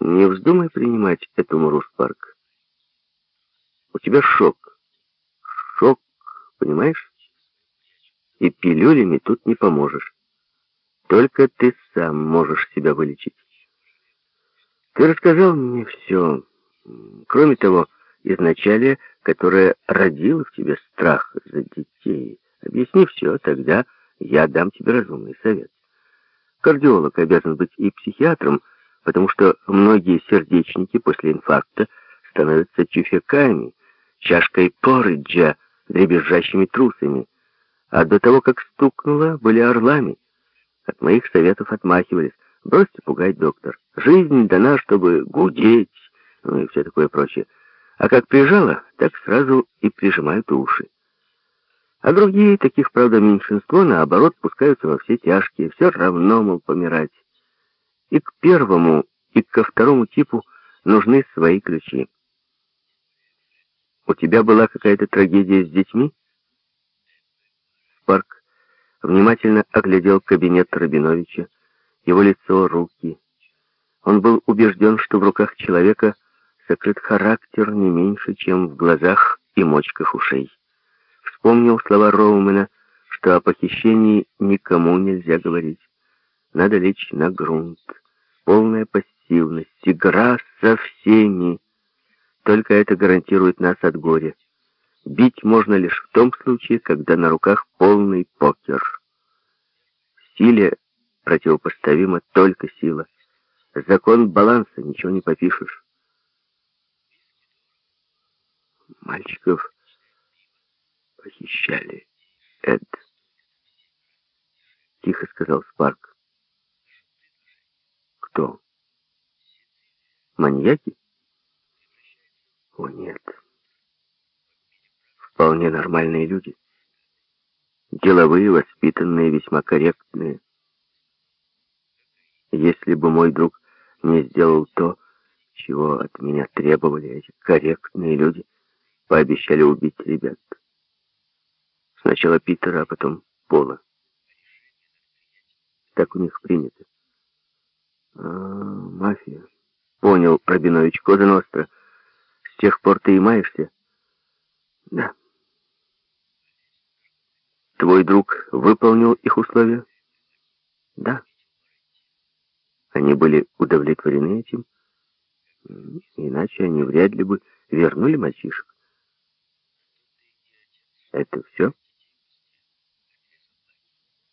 Не вздумай принимать эту Мурус Парк. У тебя шок. Шок, понимаешь? И пилюлями тут не поможешь. Только ты сам можешь себя вылечить. Ты рассказал мне все. Кроме того, изначалие, которое родило в тебе страх за детей. Объясни все, тогда я дам тебе разумный совет. Кардиолог обязан быть и психиатром, потому что многие сердечники после инфаркта становятся тюфяками, чашкой порриджа, дребезжащими трусами, а до того, как стукнуло, были орлами. От моих советов отмахивались. Бросьте пугать, доктор. Жизнь дана, чтобы гудеть, ну и все такое прочее. А как прижало, так сразу и прижимают уши. А другие, таких, правда, меньшинство, наоборот, пускаются во все тяжкие, все равно, мол, помирать. И к первому, и ко второму типу нужны свои ключи. У тебя была какая-то трагедия с детьми? Спарк внимательно оглядел кабинет Рабиновича, его лицо, руки. Он был убежден, что в руках человека сокрыт характер не меньше, чем в глазах и мочках ушей. Вспомнил слова Роумена, что о похищении никому нельзя говорить. Надо лечь на грунт. Полная пассивность, игра со всеми. Только это гарантирует нас от горя. Бить можно лишь в том случае, когда на руках полный покер. Силе противопоставима только сила. Закон баланса, ничего не попишешь. Мальчиков похищали. Эд. Тихо сказал Спарк. Кто? Маньяки? О, нет. Вполне нормальные люди. Деловые, воспитанные, весьма корректные. Если бы мой друг не сделал то, чего от меня требовали эти корректные люди, пообещали убить ребят. Сначала Питера, а потом Пола. Так у них принято. А, мафия. Понял, Рабинович, Коза Ностра. С тех пор ты и маешься? Да. Твой друг выполнил их условия? Да. Они были удовлетворены этим? Иначе они вряд ли бы вернули мальчишек. Это все?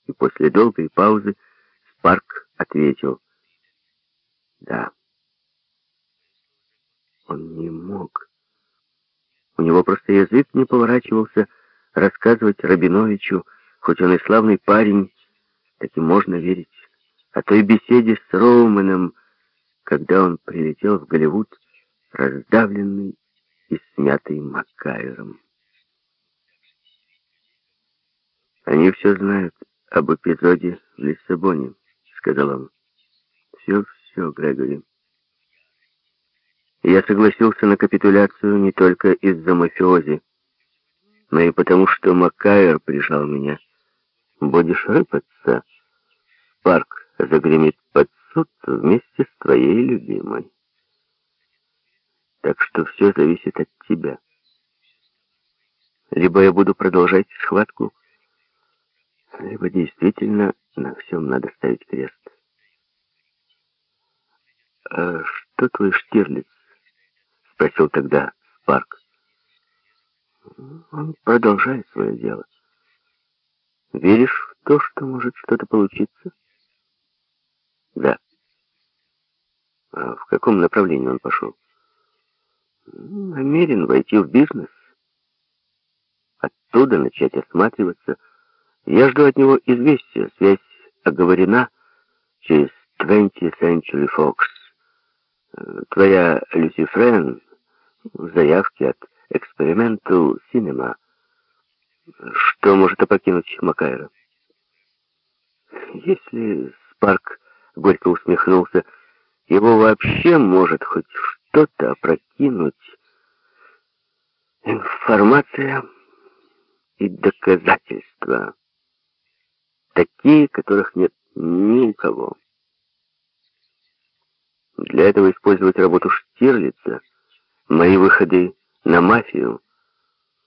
И после долгой паузы Спарк ответил. Да. Он не мог. У него просто язык не поворачивался рассказывать Рабиновичу, хоть он и славный парень, так и можно верить. О той беседе с Роуменом, когда он прилетел в Голливуд, раздавленный и смятый Маккайром. Они все знают об эпизоде в Лиссабоне, сказал он. Все-все, Грегори. Я согласился на капитуляцию не только из-за мафиози, но и потому, что Маккайр прижал меня. Будешь рыпаться, парк загремит под суд вместе с твоей любимой. Так что все зависит от тебя. Либо я буду продолжать схватку, либо действительно на всем надо ставить крест. «А что твой Штирлиц?» — спросил тогда Спарк. «Он продолжает свое дело. Веришь в то, что может что-то получиться?» «Да». «А в каком направлении он пошел?» «Намерен войти в бизнес. Оттуда начать осматриваться. Я жду от него известия. Связь оговорена через 20th Century Fox. Твоя Люси Френ в заявке от Experimental Cinema. Что может опокинуть Макайра? Если Спарк горько усмехнулся, его вообще может хоть что-то опрокинуть. Информация и доказательства. Такие, которых нет ни у кого. Для этого использовать работу Штирлица, мои выходы на мафию,